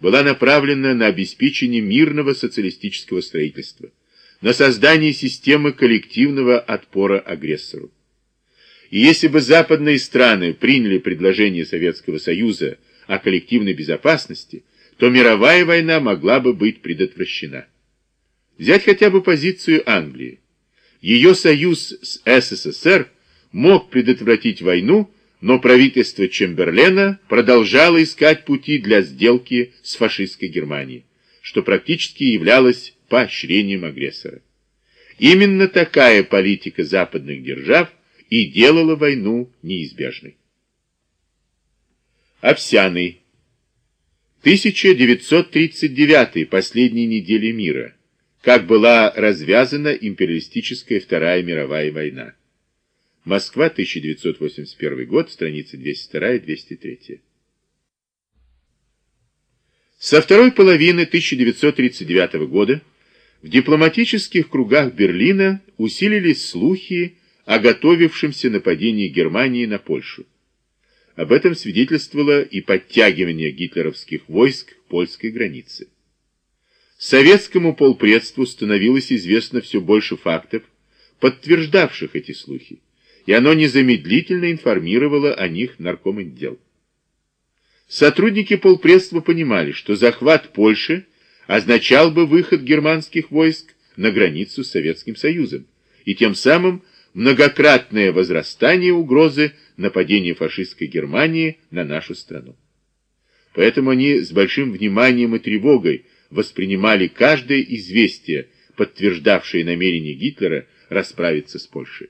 была направлена на обеспечение мирного социалистического строительства, на создание системы коллективного отпора агрессору. И если бы западные страны приняли предложение Советского Союза о коллективной безопасности, то мировая война могла бы быть предотвращена. Взять хотя бы позицию Англии. Ее союз с СССР мог предотвратить войну, но правительство Чемберлена продолжало искать пути для сделки с фашистской Германией, что практически являлось поощрением агрессора. Именно такая политика западных держав и делала войну неизбежной. Овсяный. 1939 последней недели мира. Как была развязана империалистическая Вторая мировая война. Москва, 1981 год, страницы 202-203. Со второй половины 1939 года в дипломатических кругах Берлина усилились слухи о готовившемся нападении Германии на Польшу. Об этом свидетельствовало и подтягивание гитлеровских войск к польской границе. Советскому полпредству становилось известно все больше фактов, подтверждавших эти слухи, и оно незамедлительно информировало о них наркомотдел. Сотрудники полпредства понимали, что захват Польши означал бы выход германских войск на границу с Советским Союзом и тем самым многократное возрастание угрозы нападения фашистской Германии на нашу страну. Поэтому они с большим вниманием и тревогой воспринимали каждое известие, подтверждавшее намерение Гитлера расправиться с Польшей.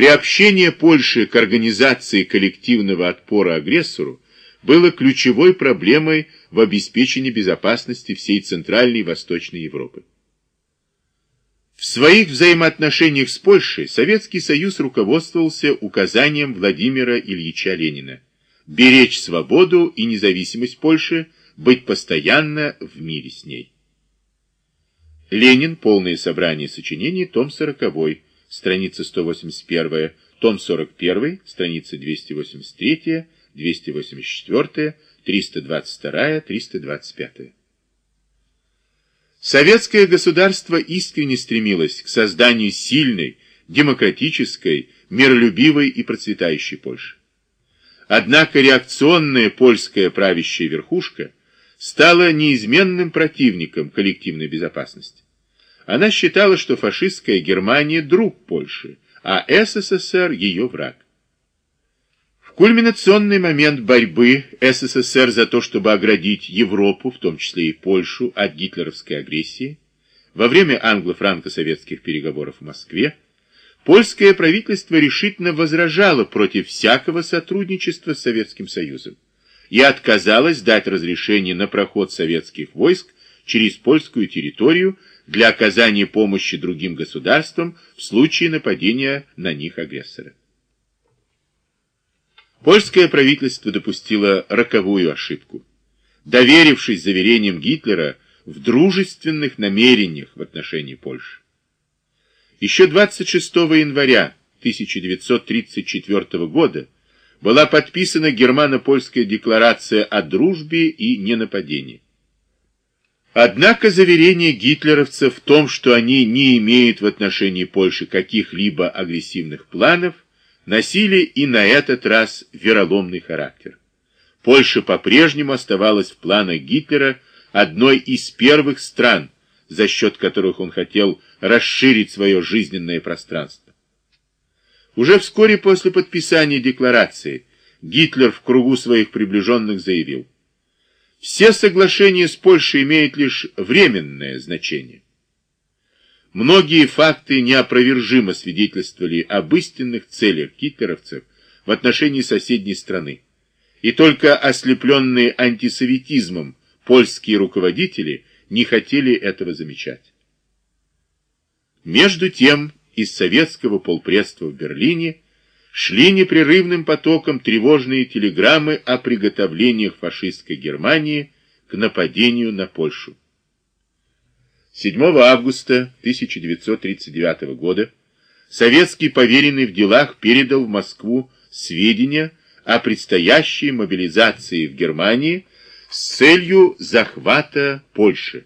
Приобщение Польши к организации коллективного отпора агрессору было ключевой проблемой в обеспечении безопасности всей Центральной и Восточной Европы. В своих взаимоотношениях с Польшей Советский Союз руководствовался указанием Владимира Ильича Ленина беречь свободу и независимость Польши, быть постоянно в мире с ней. Ленин. Полное собрание сочинений. Том 40. Страница 181. Том 41. Страница 283. 284. 322. 325. Советское государство искренне стремилось к созданию сильной, демократической, миролюбивой и процветающей Польши. Однако реакционная польская правящая верхушка стала неизменным противником коллективной безопасности. Она считала, что фашистская Германия – друг Польши, а СССР – ее враг. Кульминационный момент борьбы СССР за то, чтобы оградить Европу, в том числе и Польшу, от гитлеровской агрессии, во время англо-франко-советских переговоров в Москве, польское правительство решительно возражало против всякого сотрудничества с Советским Союзом и отказалось дать разрешение на проход советских войск через польскую территорию для оказания помощи другим государствам в случае нападения на них агрессора. Польское правительство допустило роковую ошибку, доверившись заверениям Гитлера в дружественных намерениях в отношении Польши. Еще 26 января 1934 года была подписана германо-польская декларация о дружбе и ненападении. Однако заверение гитлеровцев в том, что они не имеют в отношении Польши каких-либо агрессивных планов, носили и на этот раз вероломный характер. Польша по-прежнему оставалась в планах Гитлера одной из первых стран, за счет которых он хотел расширить свое жизненное пространство. Уже вскоре после подписания декларации Гитлер в кругу своих приближенных заявил, «Все соглашения с Польшей имеют лишь временное значение. Многие факты неопровержимо свидетельствовали об истинных целях гитлеровцев в отношении соседней страны. И только ослепленные антисоветизмом польские руководители не хотели этого замечать. Между тем, из советского полпредства в Берлине шли непрерывным потоком тревожные телеграммы о приготовлениях фашистской Германии к нападению на Польшу. 7 августа 1939 года советский поверенный в делах передал в Москву сведения о предстоящей мобилизации в Германии с целью захвата Польши.